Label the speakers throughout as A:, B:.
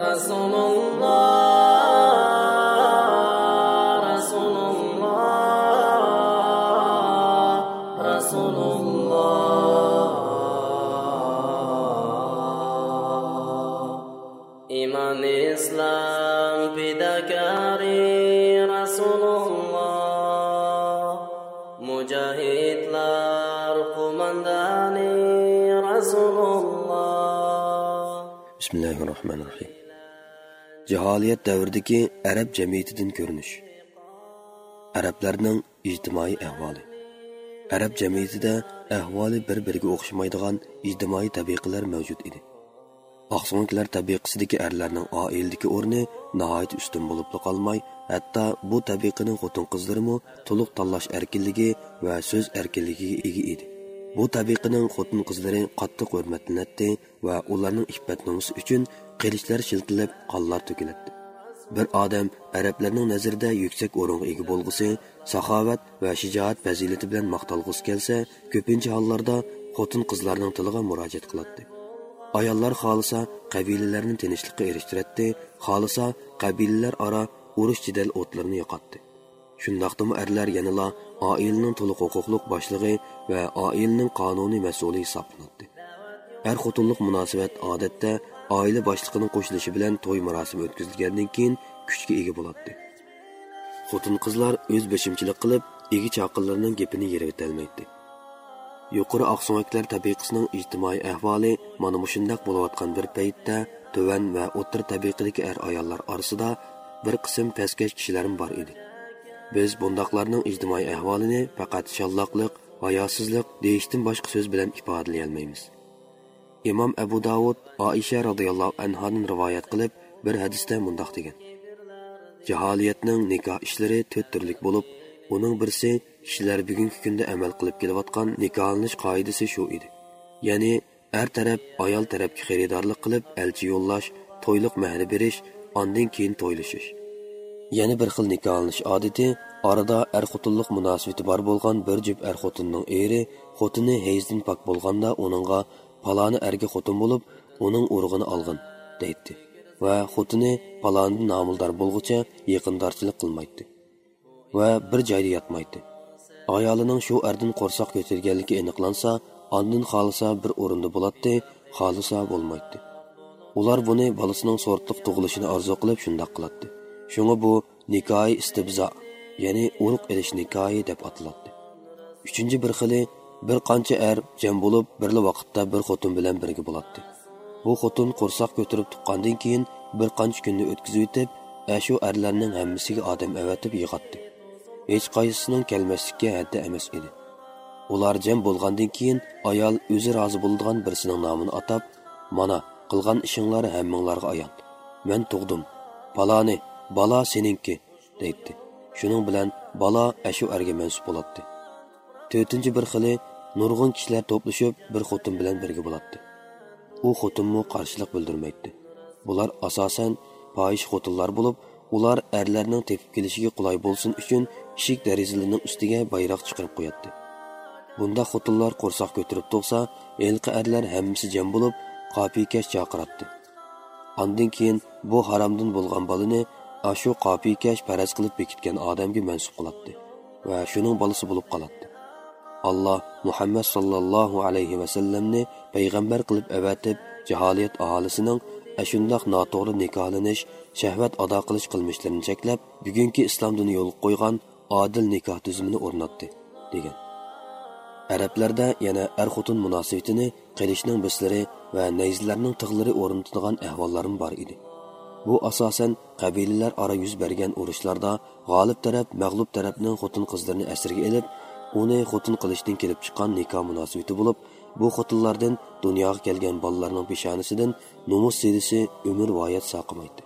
A: رسول الله. Jaholiyat davridagi arab jamiyatidan ko'rinish. Arablarning ijtimoiy ahvoli. Arab jamiyatida ahvoli bir-biriga o'xshamaydigan ijtimoiy tabiqalar mavjud edi. Oqso'nglar tabiqasidagi erlarning oiladagi o'rni nihoyat ustun bo'lib qolmay, hatto bu tabiqaning xotin-qizlarimi to'liq tanlash erkinligi va so'z erkinligiga ega edi. Bu tabiqining xotin qizlari qattiq hurmatlanadi va ularning iffat nomusi uchun qilichlar shiltilib, qonlar to'kiladi. Bir odam arablarning nazarida yuksak o'ringa ega bo'lg'usi, saxovat va shijoat fazilati bilan maqtalg'usi kelsa, ko'pincha hollarda xotin qizlarning tiliga murojaat qiladi. Ayollar xohlasa qabilalarni tinchlikka erishtiradi, xohlasa qabilalar aro urush jidal o'tlarini yo'qotdi. Shundaqdimi erlar yanala oilaning to'liq huquqliq boshlig'i va oilaning qonuniy mas'uli hisoblanadi. Er xotinlik munosabat odatda oila boshlig'ining qo'shilishi bilan to'y marosimi o'tkazilgandan keyin kuchga ega bo'ladi. Xotin qizlar o'z beshimchilik qilib, egi chaqinlarning gapini yeritolmaydi. Yuqori oqsumaklar tabiqasining ijtimoiy ahvoli mana mushundaq bo'layotgan bir paytda tuvan va o'tir tabiqadagi er ayollar orasida bir qism pastkash kishilar bor edi. Biz bundaqlarning ijtimoiy ahvolini faqat shalloqliq hayosizlik deyishdan boshqa so'z bilan ifodalay olmaymiz. Imom abu davud oisha roziyallohu anhodan rivoyat qilib bir hadisda mundoq degan. Jaholiyatning nikoh ishlari to'rt turlik bo'lib uning birisi kishilar bugungi kunda amal qilib kelayotgan nikohlanish qoidasi shu edi. Ya'ni er taraf ayol tarafga xaridorlik qilib elchi yo'llash to'yliq mahri berish ondan keyin to'ylashish. Yana bir xil nikohlanish odati orada er xotinlik munosabati bor bo'lgan bir jup er xotinning eri xotini hayzdan pok bo'lganda uningga paloni erga xotin bo'lib uning urug'ini olgan deydi. Va xotini palondan nomildor bo'lg'ucha yaqindorchilik qilmaydi va bir joyda yotmaydi. Ayolining shu erdan qo'rsoq ko'targanligi aniqlansa ondan xohlasa bir o'rinda bo'ladi xohlasa bo'lmaydi. Ular buni bolasining so'rtliq tug'ilishini orzu qilib shundoq qiladi. Шуңа bu nikohi istibzo, ya'ni urug' ilish nikohi deb ataladi. Uchinchi bir xili bir qancha er jam bo'lib, birli vaqtda bir xotin bilan birga bo'ladi. Bu xotin qo'rsoq ko'tarib tuqqandan keyin bir qancha kunni o'tkazib o'tib, shu erlarning hammasiga odam avatib yig'atdi. Hech qaysisining kelmaslikka haddi emas edi. Ular jam bo'lgandan keyin ayol o'zi rozi bo'ladigan birisining nomini atab, "Mana qilgan ishinglar hammanglarga ayon. Men tug'dim. Paloni бала сенинки deydi. Shuning bilan balo ashu erga mansub bo'ladi to'rtinchi bir xili nurg'un kishilar to'plashib bir xotin bilan birga bo'ladi u xotinmu qarshilik bildirmaydi. Bular asosan poyish xotinlar bo'lib ular erlarning tepib kelishiga qulay bo'lsin uchun eshik derazalarining ustiga bayroq chiqarib qo'yadi bunda xotinlar qo'rsoq ko'tarib tug'sa elqi erlar hammasi jam bo'lib qopiykash chaqiratdi Ondan keyin bu haromdan bo'lgan bolani ashu qopiykash paraz qilib bekitgan odamga mansub qiladi va shuning bolasi bo'lib qoladi. Alloh muhammad sollallohu alayhi vasallamni payg'ambar qilib avatib jaholiyat aholisining ashundoq noto'g'ri nikohlanish shahvat ado qilish qilmishlarini cheklab bugungi islom dini yo'l qo'ygan odil nikoh tizimini o'rnatdi degan. Arablarda yana ar xotin munosabatini qilishning bislari va nayzlarning tig'lari o'rnatadigan ahvollarim bor edi. Bu asosan qabilalar ora yuz bergan urushlarda g'olib taraf mag'lub tarafning xotin qizlarini asirga ilib uni xotin qilishdan kelib chiqqan nikoh munosabati bo'lib bu xotinlardan dunyoga kelgan bolalarning peshonasidan nomus sedisi umr voyat soqimaydi.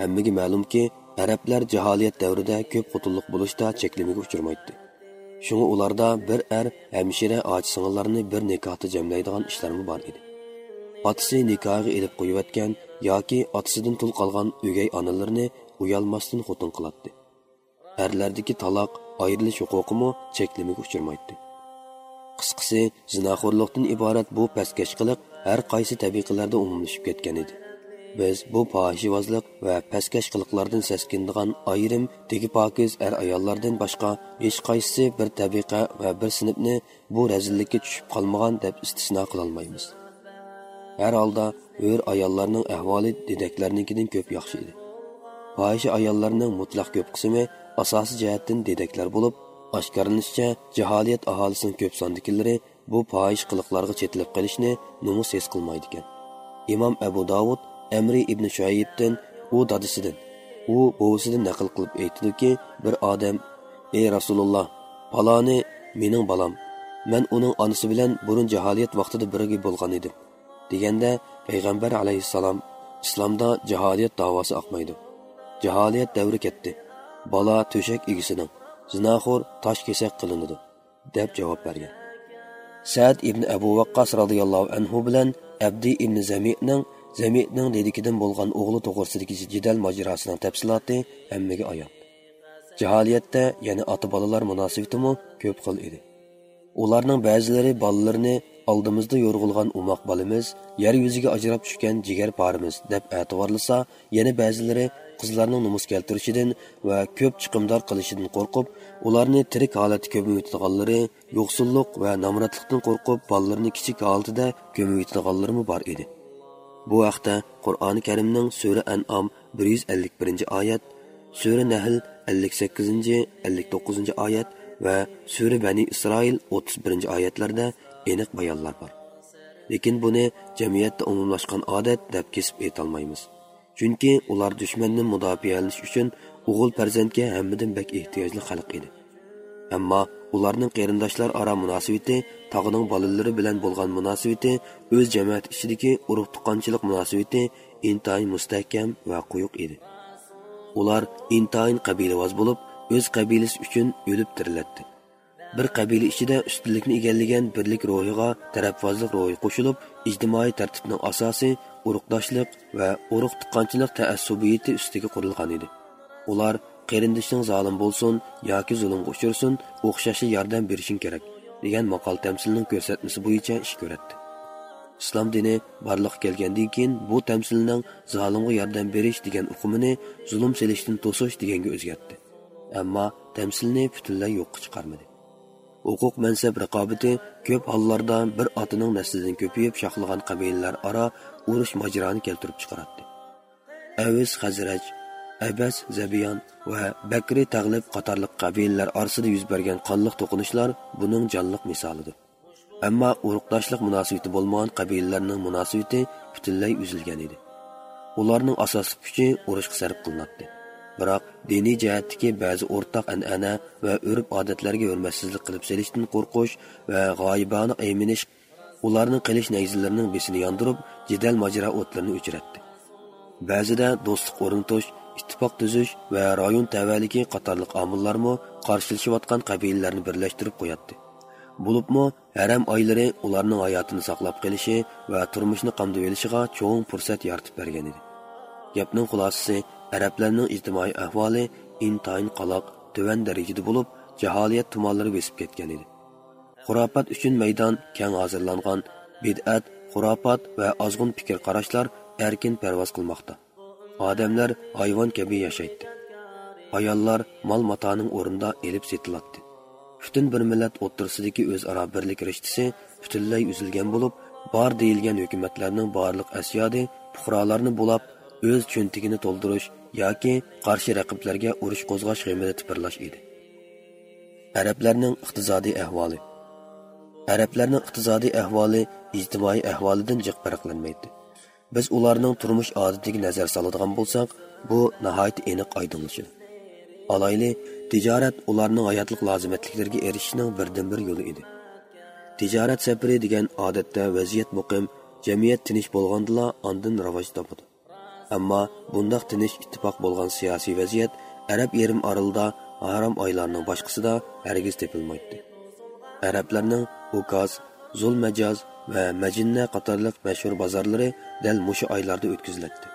A: Hammaga ma'lumki arablar jaholiyat davrida ko'p xotinlik bo'lishda cheklamaga uchramaydi shunga ularda bir er hamshira och singillarni bir nikohda jamlaydigan ishlarmi bor edi. Otasi nikohiga ilib qo'yayotgan yoki otasidan tul qolgan o'gay onalarni uyalmasdan xotin qiladi erlardagi taloq ayrilish huquqimi cheklimiga uchirmaydi. Qisqasi zinaxo'rlikdan iborat bu pastkash qiliq har qaysi tabiqalarda umumlashib ketgan edi. Biz bu fohishvozlik va pastkash qiliqlardan saskindigan ayrim tegi pokiz er ayollardan boshqa hech qaysisi bir tabiqa va bir sinfni bu razillikka tushib qolmagan deb istisno qilolmaymiz. Hər halda o'r ayollarning ahvoli dedaklarnikidan ko'p yaxshi edi. Fohisha ayollarning mutlaq ko'p qismi asosiy jihatdan dedəklər bo'lib oshkorlanishicha jaholiyat aholisining ko'p sondikilari bu fahiş qiliqlarga chetilib qalışını numus his qilmaydi ekan imom abu davud amri ibn shuayibdan u dadisidan u buvisidan naql qilib aytdiki bir odam ey rasululloh paloni mening balam. Mən uning onasi bilan burun jaholiyat vaqtida birigi bo'lgan edim. Deganda payg'ambar alayhissalom islomda jaholiyat davosi oqmaydi. Jaholiyat davri ketdi. Bola to'shak egisining zinaxo'r tosh kesak qilinadi deb javob bergan. Sad ibn abu vaqqos roziyallohu anhu bilan abdi ibn zamiqning zamiqning dedikidan bo'lgan o'g'li to'g'risidagi jidal mojirosining tafsiloti hammaga ayon jaholiyatda yana ota bolalar munosabatimi ko'p xil edi. Ularning ba'zilari bolalarini oldimizda yo'rg'ilgan umoq bolamiz yer yuziga ajrab tushgan jigar parimiz deb e'tiborlasa yana ba'zilari qizlarning nomus keltirishidan va ko'p chiqimdor qilishidan qo'rqib ularni tirik holatda ko'mayotganlari yo'qsullik va nomratlikdan qo'rqib bolalarini kichik holatida ko'mayotganlarimi bor edi. Bu haqda qur'oni karimning sura an'om bir yuz ellik birinchi oyat sura nahl ellik sakkizinchi ellik to'qqizinchi oyat va sura bani isroil o'ttiz birinchi oyatlarda aniq bayonlar bor. Lekin buni jamiyatda umumlashgan odat deb kesib aytolmaymiz. Chunki ular dushmanni mudofialanish uchun o'g'il farzandga hammadan bak ehtiyojli xalq edi. Ammo ularning qarindoshlar aro munosabati tog'ining bolalari bilan bo'lgan munosabati o'z jamiyat ichidagi urug' tuqqanchilik munosabati intayin mustahkam va quyuq edi. Ular intayin qabilavoz bo'lib o'z qabilasi uchun o'lib tiriladi bir qabila ichida ustunlikni egallagan birlik ruhiga tarafvozlik ruhi qo'shilib ijtimoiy tartibning asosi urug'doshlik va urug' tuqqanchilik taassubiyati ustiga qurilgan edi. Ular qarindishing zolim bo'lsin yoki zulmga uchursin o'xshashli yordam berishing kerak degan maqol tamsilning ko'rsatmasi bo'yicha ish ko'ratdi. Islom dini barliqqa kelgandan keyin bu tamsilning zolimga yordam berish degan uqumini zulm selishdan to'sish deganga o'zgartdi ammo tamsilni butunlay yo'qqa chiqarmadi. Huquq mansab raqobati ko'p hollarda bir otining naslidan ko'payib shoxlagan qabilalar aro urush mojroni keltirib chiqaradi aviz hazraj abas zabiyon va bakri tag'lib qatorliq qabilalar orasida yuz bergan qonliq to'qinishlar buning jonliq misolidir. Ammo urug'doshlik munosabati bo'lmagan qabilalarning munosabati butunlay uzilgan edi. Ularning asosiy kuchi urushga sarf qilinadi. Biroq diniy jihatdagi ba'zi o'rtaq an'ana va urf odatlarga hurmatsizlik qilib selishdan qo'rqish va g'oyibona ayminish ularning qilish nayzilarining besini yondirib jidal mojaro o'tlarini o'chiratdi ba'zida do'stlik o'rnatish ittifoq tuzish va rayon tavalligi qatorliq omillarmi qarshilashayotgan qabilalarni birlashtirib qo'yadi bo'libmi haram oylari ularning hayotini saqlab qolishi va turmushni qamdab olishiga cho'ng fursat yaratib bergan edi. Gapning xulosasi arablarning ijtimoiy ahvoli intayin qaloq tuvan darajada bo'lib jaholiyat tumonlari besib ketgan edi. Xurofat uchun maydon kang hozirlangan bid'at xurofat va ozg'un fikr qarashlar erkin parvoz qilmoqda. Odamlar hayvon kabi yashaydi. Ayollar mol matoning o'rnida elib setiladi butun bir millat o'ttirsidagi o'zaro birlik rishtisi butunlay uzilgan bo'lib bor deyilgan hukumatlarning borliq asyodi fuqarolarni bulab o'z cho'ntigini to'ldirish yoki qarshi raqiblarga urush qo'zg'ash g'imida tipirlash edi. Arablarning iqtisodiy ahvoli. Arablarning iqtisodiy ahvoli ijtimoiy ahvolidan jiq farqlanmaydi. Biz ularning turmush odatiga nazar soladigan bo'lsak bu nihoyat aniq oydinlashadi. Alayli tijorat ularning hayotlik lozimatliklariga erishishning birdan bir yo'li edi. Tijorat safari degan odatda vaziyat muqim jamiyat tinch bo'lgandila ondin rivoj topadi. Ammo bundoq tinch ittifoq bo'lgan siyosiy vaziyat arab yarim oralida harom oylarning boshqasida hargiz tepilmaydi arablarning ukaz zul zulmajoz va majinna qatorliq mashhur bozorlari dal mushu oylarda o'tkaziladi.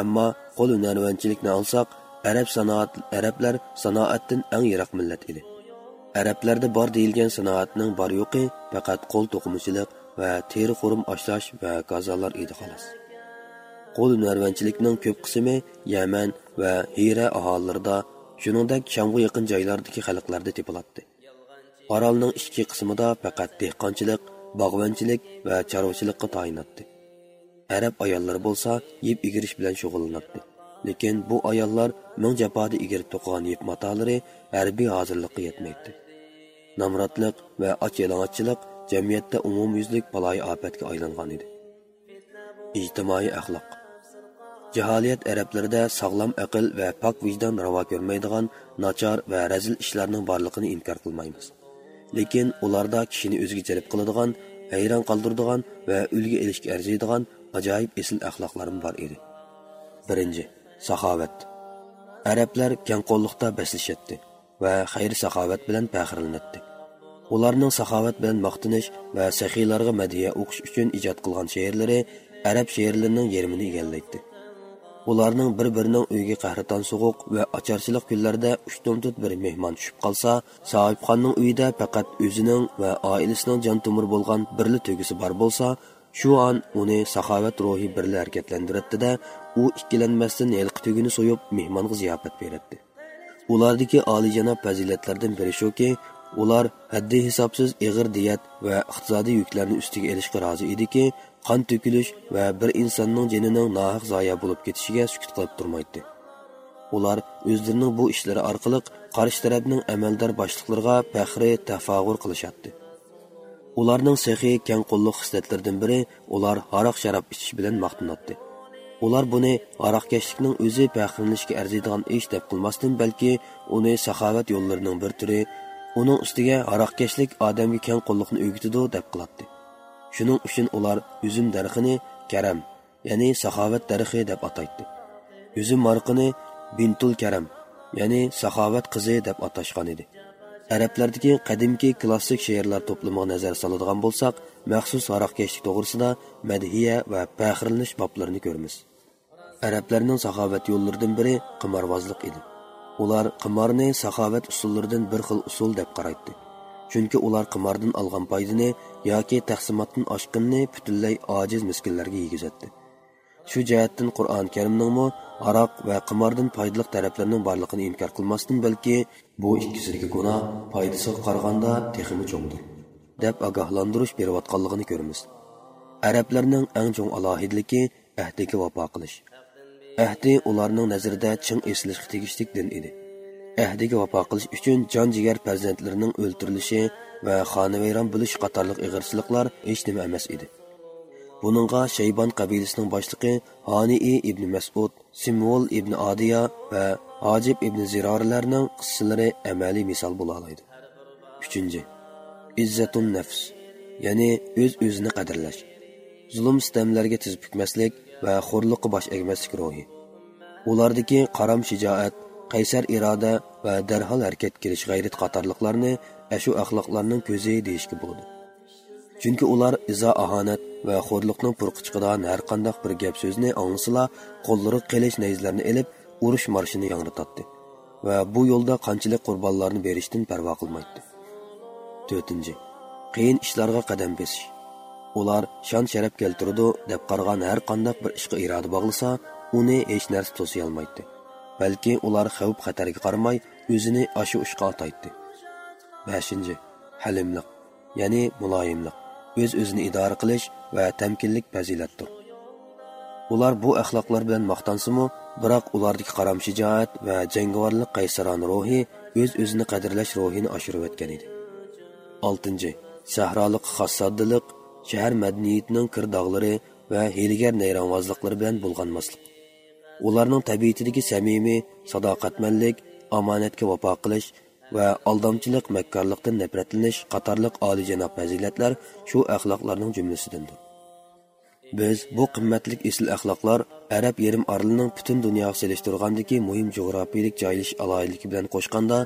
A: Ammo qo'l hunarvanchilikni olsak arab sanoat arablar sanoatdan eng yiroq millat edi. Arablarda bor deyilgan sanoatning bor yo'qi faqat qo'l to'qimachilik va teri xurum oshlash va gazonlar edi xolos. Qo'l hunarvanchilikning ko'p qismi yaman va hira aholilarida shuningdek shamga yaqin joylardagi xalqlarda tepiladi orolning ichki qismida faqat dehqonchilik bog'vanchilik va chorvachilikqa tayinatdi arab ayollari bo'lsa yeb igirish bilan shug'ullanadi lekin bu ayollar ming jafoda egirib to'qigan yeb matolari harbiy hozirlikqa yetmaydi. Namratliq va och yalang'ochchilik jamiyatda umumyuzlik baloyi ofatga aylangan edi. Ijtimoiy axloq. Jaholiyat arablarida sog'lom aql va pok vijdon ravo ko'rmaydigan nachar va razil ishlarning borligini inkor qilmaymiz. Lekin ularda kishini o'ziga jalb qiladigan hayron qoldiradigan va ulga ilishga arziydigan ajoyib esil axloqlarim bor edi. Birinchi saxovat. Arablar kangqo'lliqda baslishatdi va xayr saxovat bilan faxrlanatdi ularning saxovat bilan maqtanish va saxiylarga madhiya o'qish uchun ijod qilgan she'rlari arab she'rlarining yerini egallaydi. Ularning bir birining uyiga qahraton sovuq va ocharchilik kunlarida uchtumtut bir mehmon tushib qolsa sohibxonning uyida faqat o'zining va oilasining jon tumur bo'lgan birli tugisi bor bo'lsa shu on uni saxovat ruhi birli harakatlantiradida u ikkilanmasdan yilqi tugini so'yib mehmonga ziyofat beradi ulardagi olijanob fazilatlardan biri shuki ular haddi hisobsiz ig'ir diyat va iqtisodiy yuklarni ustiga ilishga rozi ediki qon to'kilish va bir insonning jinining nohaq zoya bo'lib ketishiga sukut qilib turmaydi. Ular o'zlarining bu ishlari orqali qarshi tarafning amaldor boshliqlariga faxri tafog'ur qilishadi. Ularning sehiy kang qo'lliq hislatlaridan biri ular haroq sharob ichish bilan maqtanadi. Ular buni aroqkashlikning o'zi faxrlanishga arziydigan ish deb qilmasdan balki uni saxovat yo'llarining bir turi uning ustiga aroqkashlik odamga kang qo'lliqni o'gitidi deb qiladi. Шуның үшін олар үзім дарқыны кәрәм, яни сахават дарқы деп атайды. Үзім марқыны бинтул кәрәм, яни сахават қызы деп аташқан еді. Әрәпләрдегі қадимгі классик шеерлер топлымы назар салыдыған болсақ, махсус арақкешлік тоғрысында мәдхия ва пәхрилниш бапларын көрміз. Әрәпләрнең сахават юллардан бири қимарвазлык иде. Ular qimorni saxovat usullaridan bir xil usul deb qaraydi chunki ular qimordan olgan foydani yoki taqsimotdan oshqinni butunlay ojiz miskinlarga yegizatdi. Shu jihatdan qur'oni karimningmi aroq va qimordan foydali taraflarning borligini inkor qilmasdan balki bu ikkisidagi gunoh foydasiga qaraganda texmi cho'ngdir deb ogohlantirish berayotganligini ko'ramiz. Arablarning eng chong alohidligi ahdiga vafo qilish. Ahdi ularning nazarida chin eslashga tegishlik din edi. Ahdiga vafo qilish uchun jon jigar farzandlarining o'ltirilishi va xonavayron bo'lish qatorliq ig'irchiliklar hech nima emas edi. Buningga shaybon qabilasining boshlig'i honii ibn masud simvol ibn odiya va hojib ibn zirorlarning qissalari amaliy misol bo'la oladi. Uchinchi izzatun nafs ya'ni o'z öz o'zini qadrlash. Zulm sitamlarga tiz bukmaslik va xo'rliqqa bosh egmaslik ruhi. Ulardagi qaram shijoat qaysar iroda va darhol harakat qilish g'ayrat qatorliqlarni ashu axloqlarning ko'zi deyishga bo'ladi chunki ular izo ahonat va xo'rliqning purqi chiqadigan har qanday bir gap so'zni anglasila qo'llari qilish nayzlarni ilib urush marshini yangratadi va bu yo'lda qanchalik qurbonlarni berishdan parvo qilmaydi. To'rtinchi qiyin ishlarga qadam bosish ular shon sharaf keltiradi deb qaragan har qanday bir ishga iroda bog'lasa uni hech narsa to'siyolmaydi balki ular xavf xatarga qaramay o'zini ashu ishga ataydi beshinchi halimliq ya'ni muloyimlik o'z o'zini idora qilish va tamkinlik fazilatdir. Ular bu axloqlar bilan maqtansimu biroq ulardagi qaram shijoat va jangovarlik qaysaron ruhi o'z o'zini qadrlash ruhini oshirib o'tgan edi. Oltinchi sahrolik xos shahar madaniyatining kirdog'lari va hiylagar nayronvozliklari bilan bulg'anmaslik ularning tabiatidagi samimiy sadoqatmanlik omonatga vafo qilish va aldamchilik makkorlikdan nafratlanish qatorliq olijanob fazilatlar shu axloqlarning jumlasidandir. Biz bu qimmatlik esil axloqlar arab yarim orlining butun dunyoga selishtirgandagi muhim jo'grafiylik joylashish aloyiligi bilan qo'shganda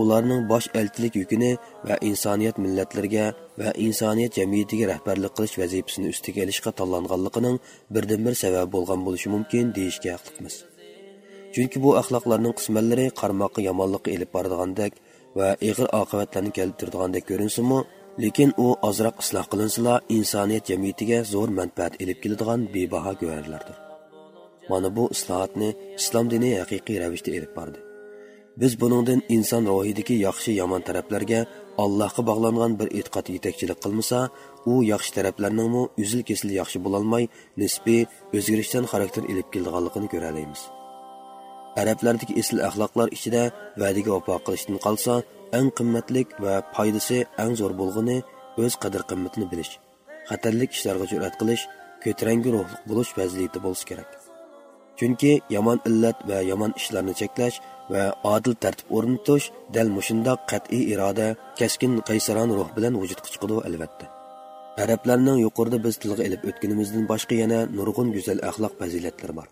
A: ularning bosh elchilik yukini va insoniyat millatlarga va insoniyat jamiyatiga rahbarlik qilish vazifasini ustiga ilishga tanlanganligining birdan bir sababi bo'lgan bo'lishi mumkin deyishga haqliqmiz. Chunki bu axloqlarning qismanlari qarmoqqa yomonlikqa ilib boradigandek va ig'ir oqibatlarni keltirdigandek ko'rinsimi lekin u ozroq isloh qilinsila insoniyat jamiyatiga zo'r manfaat ilib keladigan bebaho go'rlardir. Mana bu islohotni islom dini haqiqiy ravishda elib bordi. Biz buningdan inson rohidagi yaxshi yomon taraflarga allohga bog'langan bir e'tiqod yetakchilik qilmasa u yaxshi taraflarningmi uzil kesil yaxshi bo'lolmay nisbiy o'zgarishdan xarakter ilib kelganligini ko'ralaymiz. Arablardagi esl axloqlar ichida va'daga vafo qilishdan qolsa eng qimmatlik va foydasi eng zo'r bo'lg'ini o'z qadr qimmatini bilish xatarlik ishlarga jur'at qilish ko'tarangi ruhli bo'lish fazilati bo'lishi kerak. Chunki yomon illat va yomon ishlarni cheklash va odil tartib o'rnatish dal mushundoq qat'iy iroda kaskin qaysaron ruh bilan vujudga chiqadi albatta. Arablarning yuqorida biz tilga ilib o'tganimizdan boshqa yana nurg'un go'zal axloq fazilatlari bor.